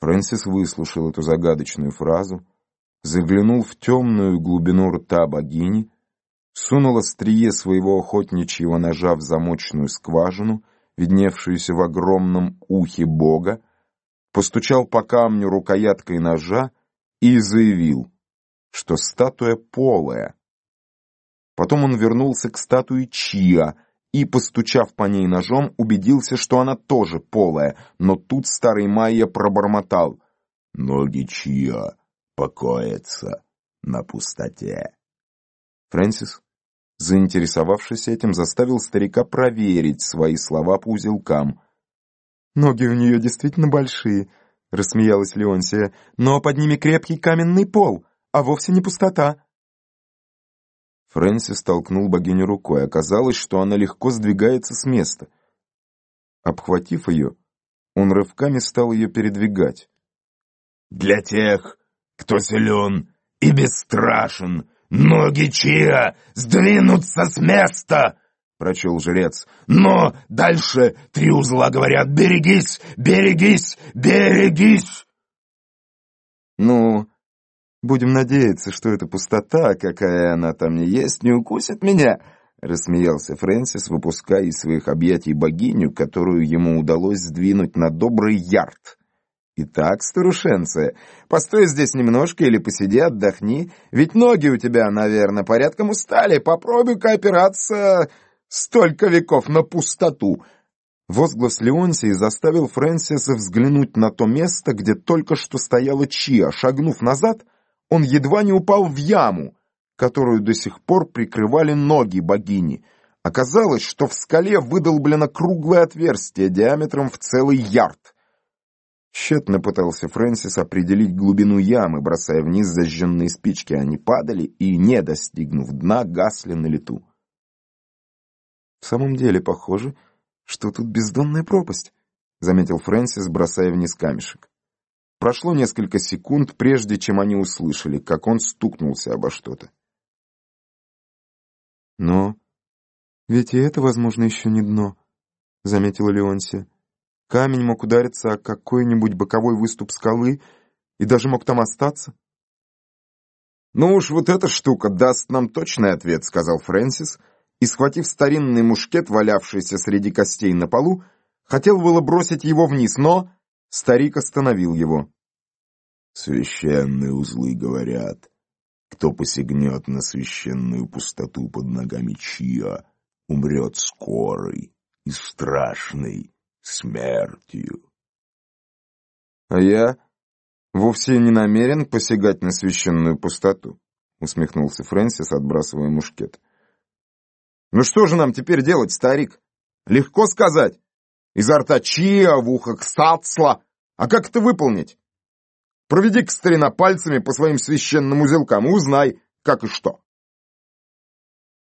Фрэнсис выслушал эту загадочную фразу, заглянул в темную глубину рта богини, сунул острие своего охотничьего ножа в замочную скважину, видневшуюся в огромном ухе бога, постучал по камню рукояткой ножа и заявил, что статуя полая. Потом он вернулся к статуе Чиа, и, постучав по ней ножом, убедился, что она тоже полая, но тут старый Майя пробормотал «Ноги чья покоятся на пустоте». Фрэнсис, заинтересовавшись этим, заставил старика проверить свои слова по узелкам. «Ноги у нее действительно большие», — рассмеялась Леонсия, «но под ними крепкий каменный пол, а вовсе не пустота». Фрэнсис толкнул богиню рукой. Оказалось, что она легко сдвигается с места. Обхватив ее, он рывками стал ее передвигать. «Для тех, кто силен и бесстрашен, ноги Чия сдвинутся с места!» — прочел жрец. «Но дальше три узла говорят «берегись, берегись, берегись!» «Ну, Будем надеяться, что эта пустота, какая она там не есть, не укусит меня, рассмеялся Фрэнсис, выпуская из своих объятий богиню, которую ему удалось сдвинуть на добрый ярд. Итак, старушенция, постой здесь немножко или посиди, отдохни, ведь ноги у тебя, наверное, порядком устали. Попробуй-ка опираться столько веков на пустоту. Возглас Леонсии заставил Фрэнсиса взглянуть на то место, где только что стояла Чия. Шагнув назад, он едва не упал в яму, которую до сих пор прикрывали ноги богини. Оказалось, что в скале выдолблено круглое отверстие диаметром в целый ярд. Тщетно пытался Фрэнсис определить глубину ямы, бросая вниз зажженные спички. Они падали и, не достигнув дна, гасли на лету. «В самом деле похоже, что тут бездонная пропасть», — заметил Фрэнсис, бросая вниз камешек. Прошло несколько секунд, прежде чем они услышали, как он стукнулся обо что-то. «Но ведь и это, возможно, еще не дно», — заметила Леонсия. «Камень мог удариться о какой-нибудь боковой выступ скалы и даже мог там остаться». «Ну уж вот эта штука даст нам точный ответ», — сказал Фрэнсис, и, схватив старинный мушкет, валявшийся среди костей на полу, хотел было бросить его вниз, но Старик остановил его. «Священные узлы говорят, кто посягнет на священную пустоту под ногами Чья, умрет скорой и страшной смертью». «А я вовсе не намерен посягать на священную пустоту», усмехнулся Фрэнсис, отбрасывая мушкет. «Ну что же нам теперь делать, старик? Легко сказать. Изо рта Чия, в ухах Сацла. А как это выполнить? Проведи-ка старина пальцами по своим священным узелкам и узнай, как и что.